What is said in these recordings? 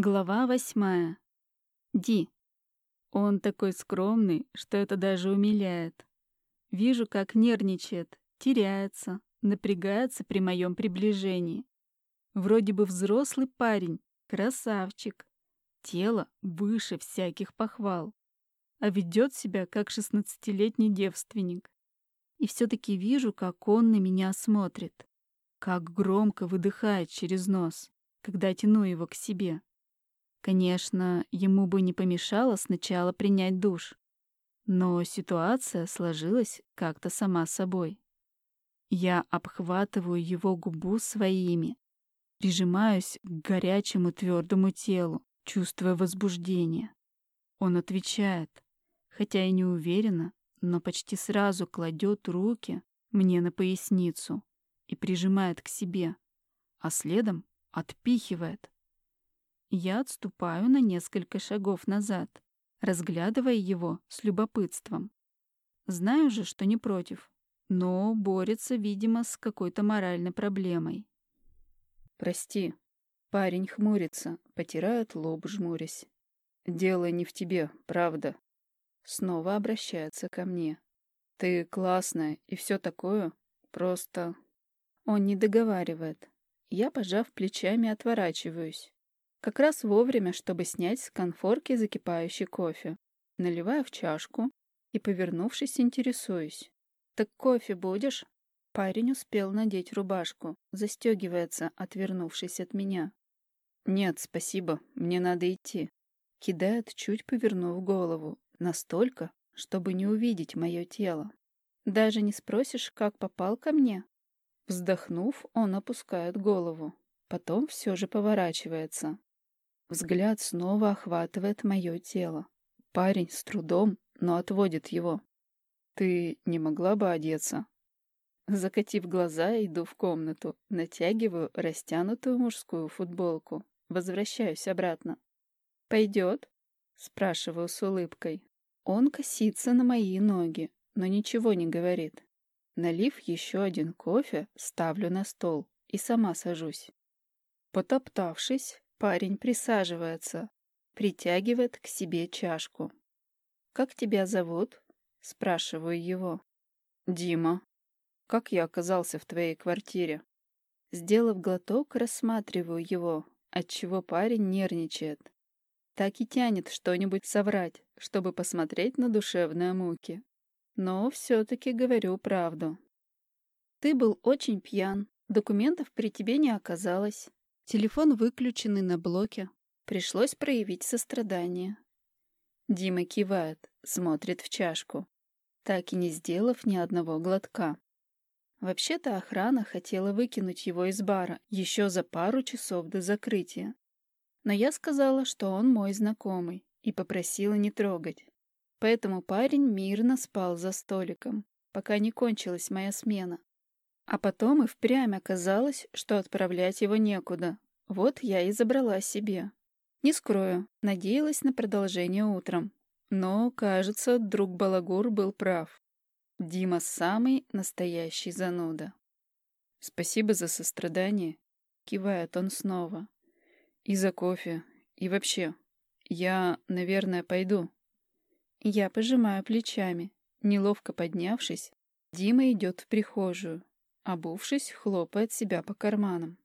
Глава восьмая. Ди. Он такой скромный, что это даже умиляет. Вижу, как нервничает, теряется, напрягается при моем приближении. Вроде бы взрослый парень, красавчик. Тело выше всяких похвал. А ведет себя, как шестнадцатилетний девственник. И все-таки вижу, как он на меня смотрит. Как громко выдыхает через нос, когда тяну его к себе. Конечно, ему бы не помешало сначала принять душ. Но ситуация сложилась как-то сама собой. Я обхватываю его губу своими, прижимаюсь к горячему твердому телу, чувствуя возбуждение. Он отвечает, хотя и не уверенно, но почти сразу кладет руки мне на поясницу и прижимает к себе, а следом отпихивает. Я отступаю на несколько шагов назад, разглядывая его с любопытством. Знаю же, что не против, но борется, видимо, с какой-то моральной проблемой. «Прости». Парень хмурится, потирает лоб, жмурясь. «Дело не в тебе, правда». Снова обращается ко мне. «Ты классная и все такое, просто...» Он не договаривает. Я, пожав плечами, отворачиваюсь. Как раз вовремя, чтобы снять с конфорки закипающий кофе. Наливаю в чашку и, повернувшись, интересуюсь. «Так кофе будешь?» Парень успел надеть рубашку, застегивается, отвернувшись от меня. «Нет, спасибо, мне надо идти». Кидает, чуть повернув голову, настолько, чтобы не увидеть мое тело. «Даже не спросишь, как попал ко мне?» Вздохнув, он опускает голову. Потом все же поворачивается. Взгляд снова охватывает мое тело. Парень с трудом, но отводит его. «Ты не могла бы одеться?» Закатив глаза, иду в комнату, натягиваю растянутую мужскую футболку. Возвращаюсь обратно. «Пойдет?» — спрашиваю с улыбкой. Он косится на мои ноги, но ничего не говорит. Налив еще один кофе, ставлю на стол и сама сажусь. Потоптавшись, Парень присаживается, притягивает к себе чашку. «Как тебя зовут?» — спрашиваю его. «Дима. Как я оказался в твоей квартире?» Сделав глоток, рассматриваю его, отчего парень нервничает. Так и тянет что-нибудь соврать, чтобы посмотреть на душевные муки. Но все-таки говорю правду. «Ты был очень пьян, документов при тебе не оказалось. Телефон выключенный на блоке. Пришлось проявить сострадание. Дима кивает, смотрит в чашку, так и не сделав ни одного глотка. Вообще-то охрана хотела выкинуть его из бара еще за пару часов до закрытия. Но я сказала, что он мой знакомый, и попросила не трогать. Поэтому парень мирно спал за столиком, пока не кончилась моя смена. А потом и впрямь оказалось, что отправлять его некуда. Вот я и забрала себе. Не скрою, надеялась на продолжение утром. Но, кажется, друг Балагур был прав. Дима самый настоящий зануда. «Спасибо за сострадание», — кивает он снова. «И за кофе. И вообще. Я, наверное, пойду». Я пожимаю плечами. Неловко поднявшись, Дима идет в прихожую. Обувшись, хлопает себя по карманам.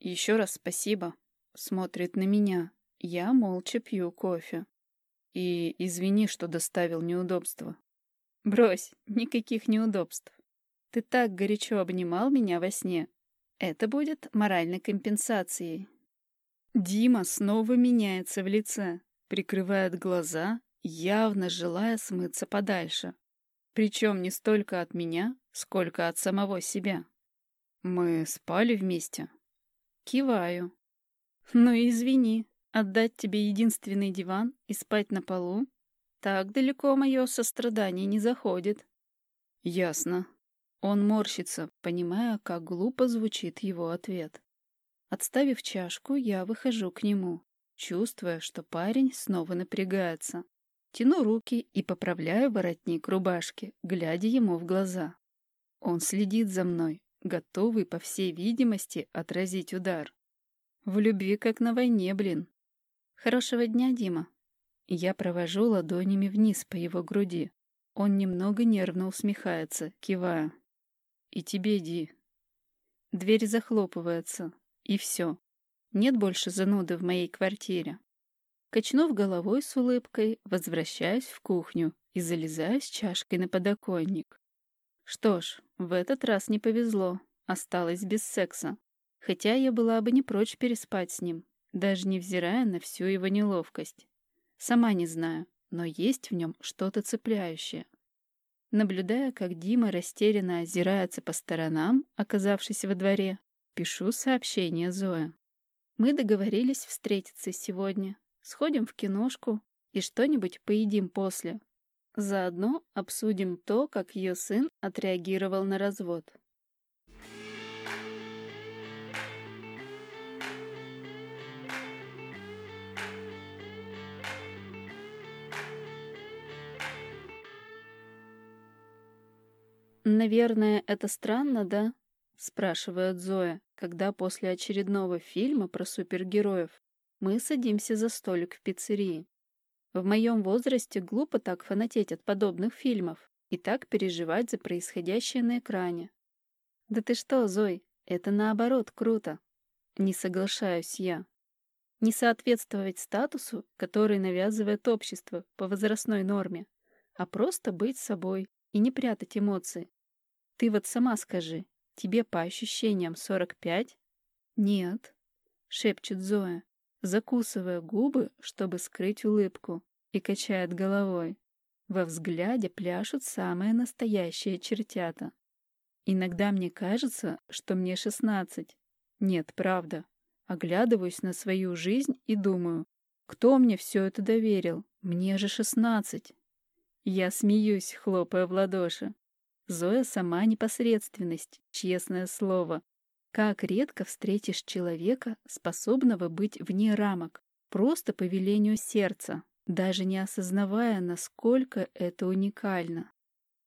Еще раз спасибо. Смотрит на меня. Я молча пью кофе. И извини, что доставил неудобства. Брось, никаких неудобств. Ты так горячо обнимал меня во сне. Это будет моральной компенсацией. Дима снова меняется в лице, прикрывает глаза, явно желая смыться подальше. Причем не столько от меня, сколько от самого себя. Мы спали вместе. Киваю. Ну извини, отдать тебе единственный диван и спать на полу? Так далеко мое сострадание не заходит. Ясно. Он морщится, понимая, как глупо звучит его ответ. Отставив чашку, я выхожу к нему, чувствуя, что парень снова напрягается. Тяну руки и поправляю воротник рубашки, глядя ему в глаза. Он следит за мной, готовый, по всей видимости, отразить удар. В любви, как на войне, блин. Хорошего дня, Дима. Я провожу ладонями вниз по его груди. Он немного нервно усмехается, кивая. И тебе, Ди. Дверь захлопывается. И все. Нет больше зануды в моей квартире. Качнув головой с улыбкой, возвращаюсь в кухню и залезаю с чашкой на подоконник. Что ж, в этот раз не повезло, осталось без секса. Хотя я была бы не прочь переспать с ним, даже невзирая на всю его неловкость. Сама не знаю, но есть в нем что-то цепляющее. Наблюдая, как Дима растерянно озирается по сторонам, оказавшись во дворе, пишу сообщение Зоя. Мы договорились встретиться сегодня. Сходим в киношку и что-нибудь поедим после. Заодно обсудим то, как ее сын отреагировал на развод. «Наверное, это странно, да?» — спрашивает Зоя, когда после очередного фильма про супергероев мы садимся за столик в пиццерии. В моем возрасте глупо так фанатеть от подобных фильмов и так переживать за происходящее на экране. «Да ты что, Зой, это наоборот круто!» Не соглашаюсь я. Не соответствовать статусу, который навязывает общество по возрастной норме, а просто быть собой и не прятать эмоции. Ты вот сама скажи, тебе по ощущениям 45? Нет, шепчет Зоя, закусывая губы, чтобы скрыть улыбку, и качает головой. Во взгляде пляшут самые настоящие чертята. Иногда мне кажется, что мне 16. Нет, правда. Оглядываюсь на свою жизнь и думаю, кто мне все это доверил? Мне же 16. Я смеюсь, хлопая в ладоши. Зоя сама непосредственность, честное слово. Как редко встретишь человека, способного быть вне рамок, просто по велению сердца, даже не осознавая, насколько это уникально.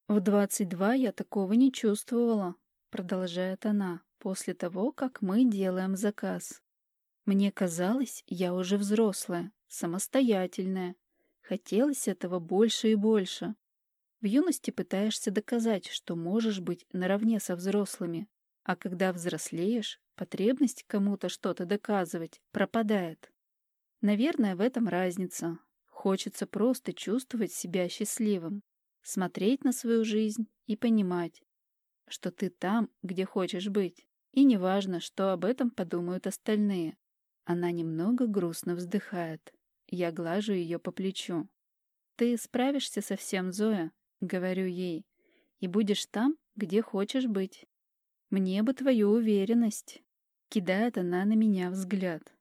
«В 22 я такого не чувствовала», — продолжает она, после того, как мы делаем заказ. «Мне казалось, я уже взрослая, самостоятельная, Хотелось этого больше и больше. В юности пытаешься доказать, что можешь быть наравне со взрослыми, а когда взрослеешь, потребность кому-то что-то доказывать пропадает. Наверное, в этом разница. Хочется просто чувствовать себя счастливым, смотреть на свою жизнь и понимать, что ты там, где хочешь быть, и неважно, что об этом подумают остальные. Она немного грустно вздыхает. Я глажу ее по плечу. «Ты справишься со всем, Зоя», — говорю ей, «и будешь там, где хочешь быть. Мне бы твою уверенность», — кидает она на меня взгляд.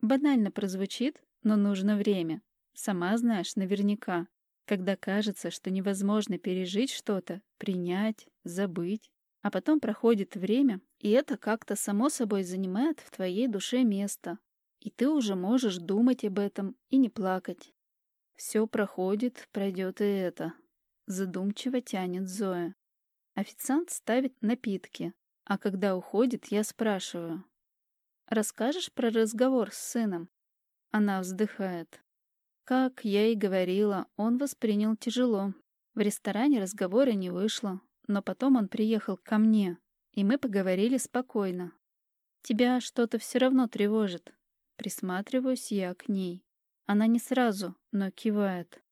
Банально прозвучит, но нужно время. Сама знаешь наверняка, когда кажется, что невозможно пережить что-то, принять, забыть, а потом проходит время, и это как-то само собой занимает в твоей душе место, и ты уже можешь думать об этом и не плакать. Все проходит, пройдет и это. Задумчиво тянет Зоя. Официант ставит напитки, а когда уходит, я спрашиваю. «Расскажешь про разговор с сыном?» Она вздыхает. Как я и говорила, он воспринял тяжело. В ресторане разговора не вышло, но потом он приехал ко мне, и мы поговорили спокойно. «Тебя что-то все равно тревожит», Присматриваюсь я к ней. Она не сразу, но кивает.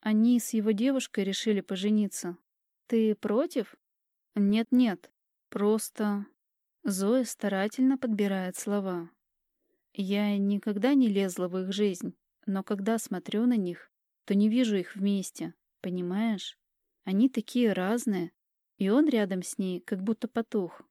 Они с его девушкой решили пожениться. Ты против? Нет-нет, просто... Зоя старательно подбирает слова. Я никогда не лезла в их жизнь, но когда смотрю на них, то не вижу их вместе, понимаешь? Они такие разные, и он рядом с ней как будто потух.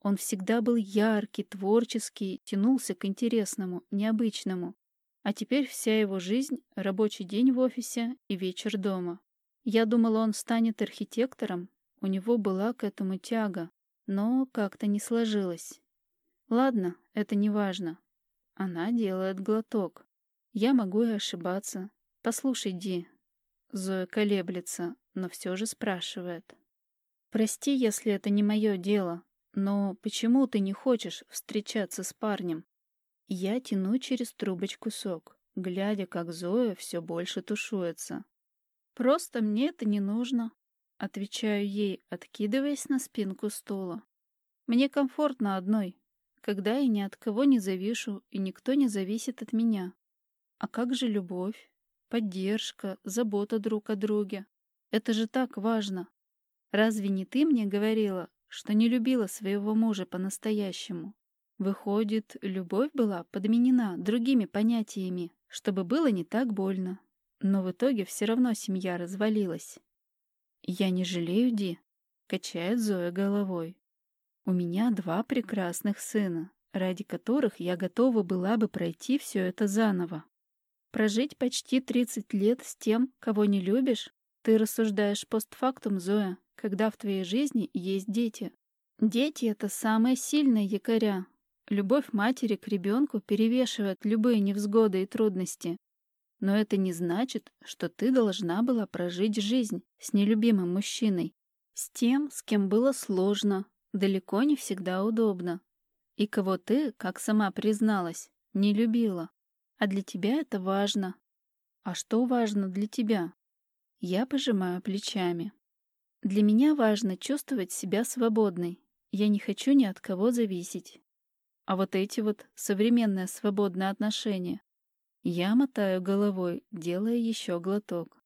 Он всегда был яркий, творческий, тянулся к интересному, необычному. А теперь вся его жизнь — рабочий день в офисе и вечер дома. Я думала, он станет архитектором, у него была к этому тяга, но как-то не сложилось. Ладно, это не важно. Она делает глоток. Я могу и ошибаться. Послушай, Ди. Зоя колеблется, но все же спрашивает. Прости, если это не мое дело, но почему ты не хочешь встречаться с парнем? Я тяну через трубочку сок, глядя, как Зоя все больше тушуется. «Просто мне это не нужно», — отвечаю ей, откидываясь на спинку стула. «Мне комфортно одной, когда я ни от кого не завишу и никто не зависит от меня. А как же любовь, поддержка, забота друг о друге? Это же так важно. Разве не ты мне говорила, что не любила своего мужа по-настоящему? Выходит, любовь была подменена другими понятиями, чтобы было не так больно. Но в итоге все равно семья развалилась. «Я не жалею, Ди», — качает Зоя головой. «У меня два прекрасных сына, ради которых я готова была бы пройти все это заново. Прожить почти 30 лет с тем, кого не любишь? Ты рассуждаешь постфактум, Зоя, когда в твоей жизни есть дети. Дети — это самые сильные якоря, Любовь матери к ребенку перевешивает любые невзгоды и трудности. Но это не значит, что ты должна была прожить жизнь с нелюбимым мужчиной, с тем, с кем было сложно, далеко не всегда удобно, и кого ты, как сама призналась, не любила. А для тебя это важно. А что важно для тебя? Я пожимаю плечами. Для меня важно чувствовать себя свободной. Я не хочу ни от кого зависеть. А вот эти вот современные свободные отношения. Я мотаю головой, делая еще глоток.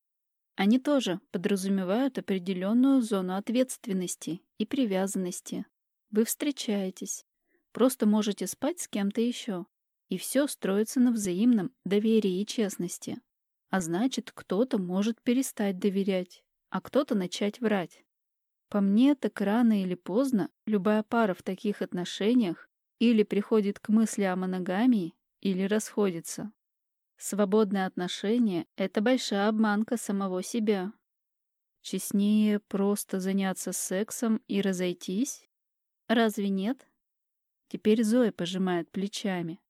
Они тоже подразумевают определенную зону ответственности и привязанности. Вы встречаетесь, просто можете спать с кем-то еще, и все строится на взаимном доверии и честности. А значит, кто-то может перестать доверять, а кто-то начать врать. По мне, так рано или поздно любая пара в таких отношениях или приходит к мысли о моногамии, или расходится. Свободные отношения — это большая обманка самого себя. Честнее просто заняться сексом и разойтись? Разве нет? Теперь Зоя пожимает плечами.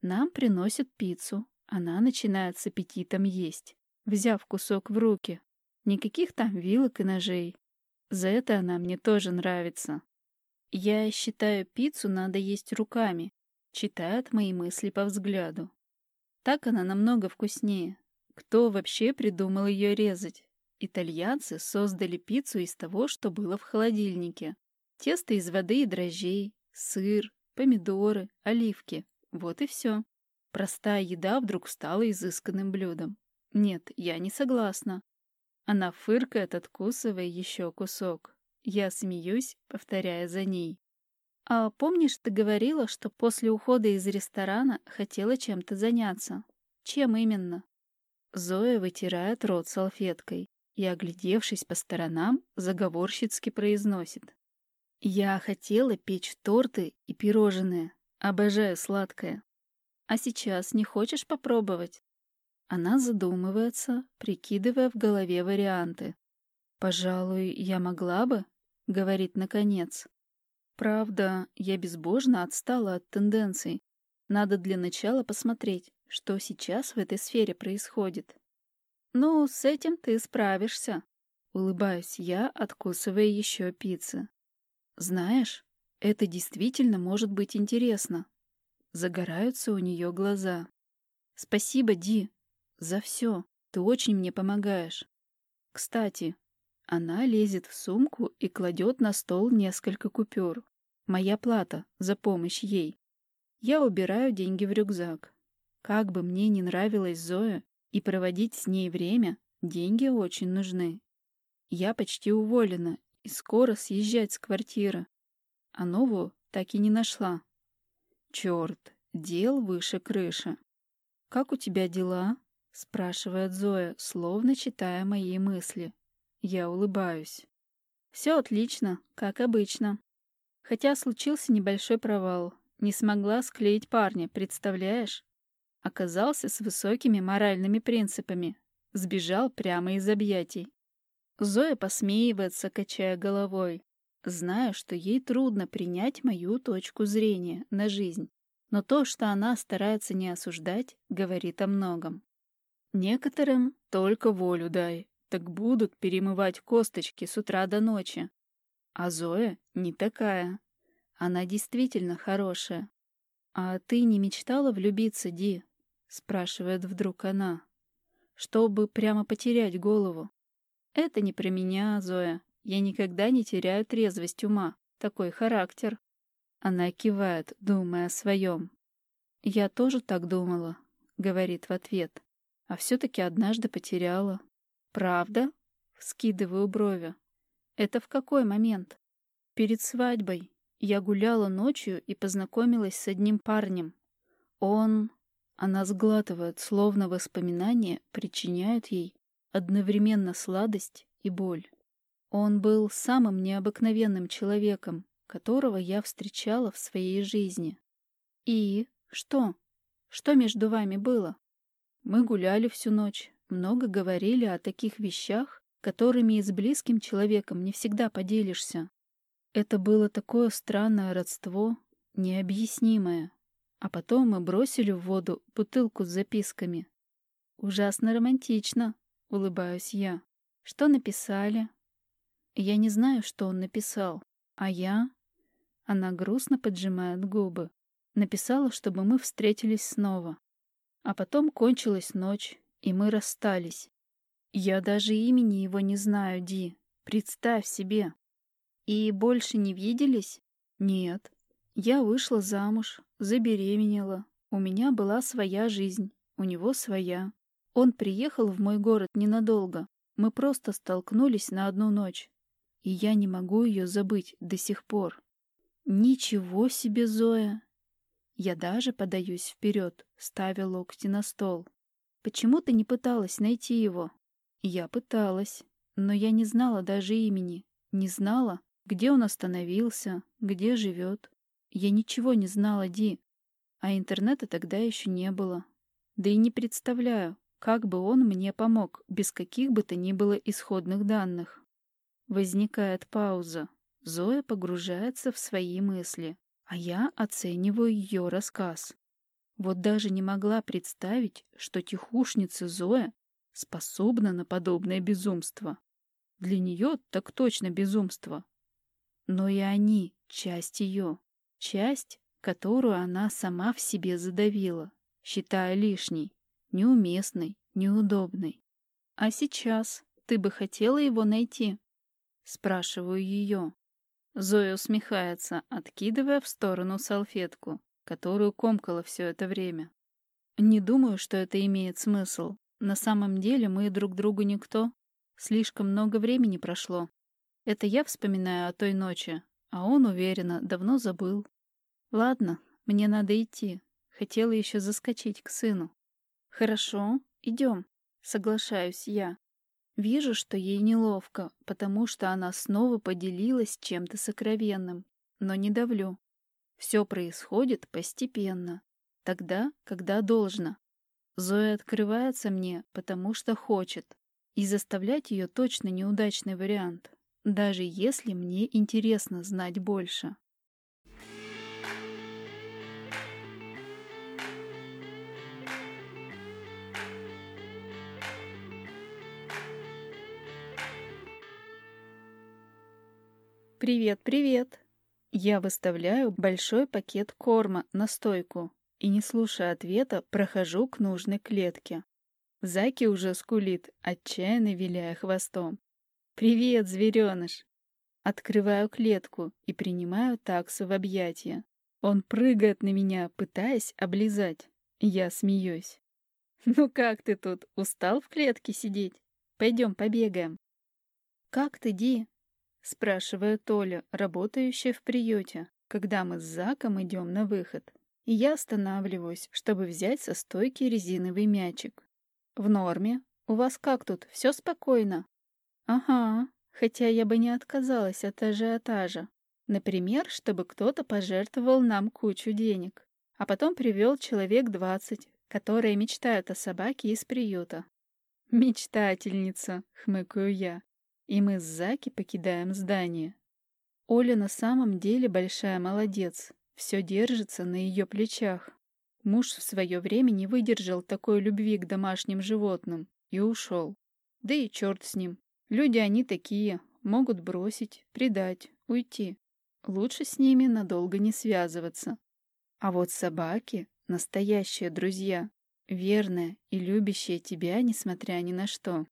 Нам приносят пиццу. Она начинает с аппетитом есть, взяв кусок в руки. Никаких там вилок и ножей. За это она мне тоже нравится. Я считаю, пиццу надо есть руками, читает мои мысли по взгляду. Так она намного вкуснее. Кто вообще придумал ее резать? Итальянцы создали пиццу из того, что было в холодильнике. Тесто из воды и дрожжей, сыр, помидоры, оливки. Вот и все. Простая еда вдруг стала изысканным блюдом. Нет, я не согласна. Она фыркает, откусывая еще кусок. Я смеюсь, повторяя за ней. «А помнишь, ты говорила, что после ухода из ресторана хотела чем-то заняться? Чем именно?» Зоя вытирает рот салфеткой и, оглядевшись по сторонам, заговорщицки произносит. «Я хотела печь торты и пирожные. Обожаю сладкое. А сейчас не хочешь попробовать?» Она задумывается, прикидывая в голове варианты. «Пожалуй, я могла бы», — говорит наконец. Правда, я безбожно отстала от тенденций. Надо для начала посмотреть, что сейчас в этой сфере происходит. «Ну, с этим ты справишься», — улыбаюсь я, откусывая еще пиццы. «Знаешь, это действительно может быть интересно». Загораются у нее глаза. «Спасибо, Ди, за все. Ты очень мне помогаешь. Кстати, она лезет в сумку и кладет на стол несколько купюр. Моя плата за помощь ей. Я убираю деньги в рюкзак. Как бы мне ни нравилась Зоя, и проводить с ней время, деньги очень нужны. Я почти уволена и скоро съезжать с квартиры. А новую так и не нашла. Черт, дел выше крыши. «Как у тебя дела?» — спрашивает Зоя, словно читая мои мысли. Я улыбаюсь. Все отлично, как обычно. Хотя случился небольшой провал. Не смогла склеить парня, представляешь? Оказался с высокими моральными принципами. Сбежал прямо из объятий. Зоя посмеивается, качая головой. Знаю, что ей трудно принять мою точку зрения на жизнь. Но то, что она старается не осуждать, говорит о многом. Некоторым только волю дай, так будут перемывать косточки с утра до ночи. А Зоя не такая. Она действительно хорошая. «А ты не мечтала влюбиться, Ди?» — спрашивает вдруг она. «Чтобы прямо потерять голову». «Это не про меня, Зоя. Я никогда не теряю трезвость ума. Такой характер». Она кивает, думая о своем. «Я тоже так думала», — говорит в ответ. «А все-таки однажды потеряла». «Правда?» — вскидываю брови. «Это в какой момент?» «Перед свадьбой. Я гуляла ночью и познакомилась с одним парнем. Он...» Она сглатывает, словно воспоминания причиняют ей одновременно сладость и боль. Он был самым необыкновенным человеком, которого я встречала в своей жизни. И что? Что между вами было? Мы гуляли всю ночь, много говорили о таких вещах, которыми и с близким человеком не всегда поделишься. Это было такое странное родство, необъяснимое. А потом мы бросили в воду бутылку с записками. Ужасно романтично, улыбаюсь я. Что написали? Я не знаю, что он написал. А я? Она грустно поджимает губы. Написала, чтобы мы встретились снова. А потом кончилась ночь, и мы расстались. Я даже имени его не знаю, Ди. Представь себе. И больше не виделись? Нет. Я вышла замуж, забеременела. У меня была своя жизнь, у него своя. Он приехал в мой город ненадолго. Мы просто столкнулись на одну ночь. И я не могу ее забыть до сих пор. Ничего себе, Зоя! Я даже подаюсь вперед, ставя локти на стол. Почему ты не пыталась найти его? Я пыталась, но я не знала даже имени. Не знала, где он остановился, где живет. Я ничего не знала, Ди. А интернета тогда еще не было. Да и не представляю, как бы он мне помог, без каких бы то ни было исходных данных. Возникает пауза. Зоя погружается в свои мысли, а я оцениваю ее рассказ. Вот даже не могла представить, что тихушница Зоя способна на подобное безумство. Для нее так точно безумство. Но и они — часть ее. Часть, которую она сама в себе задавила, считая лишней, неуместной, неудобной. «А сейчас ты бы хотела его найти?» Спрашиваю ее. Зоя усмехается, откидывая в сторону салфетку, которую комкала все это время. Не думаю, что это имеет смысл. На самом деле мы друг другу никто. Слишком много времени прошло. Это я вспоминаю о той ночи, а он, уверенно, давно забыл. Ладно, мне надо идти. Хотела еще заскочить к сыну. Хорошо, идем. Соглашаюсь я. Вижу, что ей неловко, потому что она снова поделилась чем-то сокровенным, но не давлю. Все происходит постепенно, тогда, когда должно. Зоя открывается мне, потому что хочет, и заставлять ее точно неудачный вариант даже если мне интересно знать больше. «Привет, привет!» Я выставляю большой пакет корма на стойку и, не слушая ответа, прохожу к нужной клетке. Заки уже скулит, отчаянно виляя хвостом. «Привет, звереныш!» Открываю клетку и принимаю таксу в объятия. Он прыгает на меня, пытаясь облизать. Я смеюсь. «Ну как ты тут? Устал в клетке сидеть? Пойдем побегаем». «Как ты, Ди?» — спрашивает Толя, работающая в приюте, когда мы с Заком идем на выход. И я останавливаюсь, чтобы взять со стойки резиновый мячик. «В норме. У вас как тут? Все спокойно?» Ага, хотя я бы не отказалась от ажиотажа. Например, чтобы кто-то пожертвовал нам кучу денег, а потом привел человек двадцать, которые мечтают о собаке из приюта. «Мечтательница», — хмыкаю я, и мы с Заки покидаем здание. Оля на самом деле большая молодец, все держится на ее плечах. Муж в свое время не выдержал такой любви к домашним животным и ушел. Да и черт с ним, Люди они такие, могут бросить, предать, уйти. Лучше с ними надолго не связываться. А вот собаки — настоящие друзья, верные и любящие тебя, несмотря ни на что.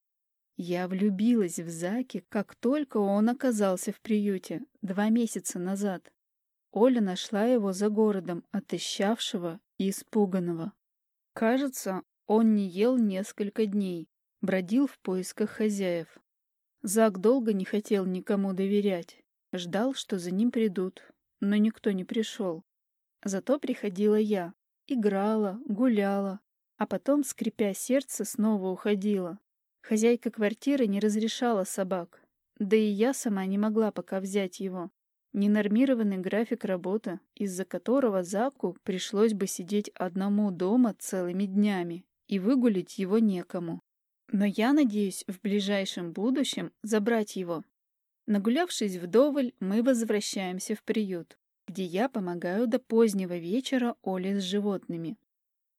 Я влюбилась в Заки, как только он оказался в приюте, два месяца назад. Оля нашла его за городом, отыщавшего и испуганного. Кажется, он не ел несколько дней, бродил в поисках хозяев. Зак долго не хотел никому доверять, ждал, что за ним придут, но никто не пришел. Зато приходила я, играла, гуляла, а потом, скрипя сердце, снова уходила. Хозяйка квартиры не разрешала собак, да и я сама не могла пока взять его. Ненормированный график работы, из-за которого Заку пришлось бы сидеть одному дома целыми днями, и выгулить его некому. Но я надеюсь в ближайшем будущем забрать его. Нагулявшись вдоволь, мы возвращаемся в приют, где я помогаю до позднего вечера Оле с животными.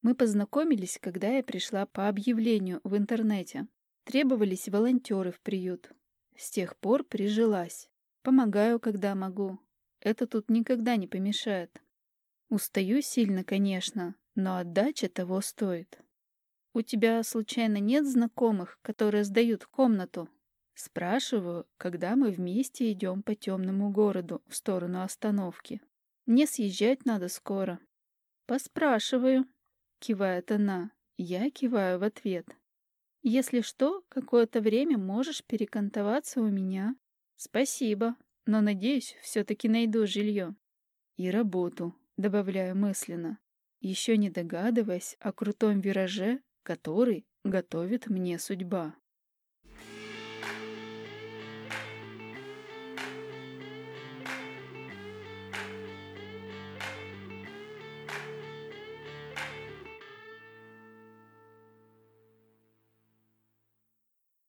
Мы познакомились, когда я пришла по объявлению в интернете. Требовались волонтеры в приют. С тех пор прижилась. Помогаю, когда могу. Это тут никогда не помешает. Устаю сильно, конечно, но отдача того стоит. У тебя, случайно, нет знакомых, которые сдают комнату? Спрашиваю, когда мы вместе идем по темному городу в сторону остановки. Мне съезжать надо скоро. Поспрашиваю, кивает она. Я киваю в ответ. Если что, какое-то время можешь перекантоваться у меня. Спасибо, но, надеюсь, все-таки найду жилье. И работу, добавляю мысленно, еще не догадываясь о крутом вираже, который готовит мне судьба.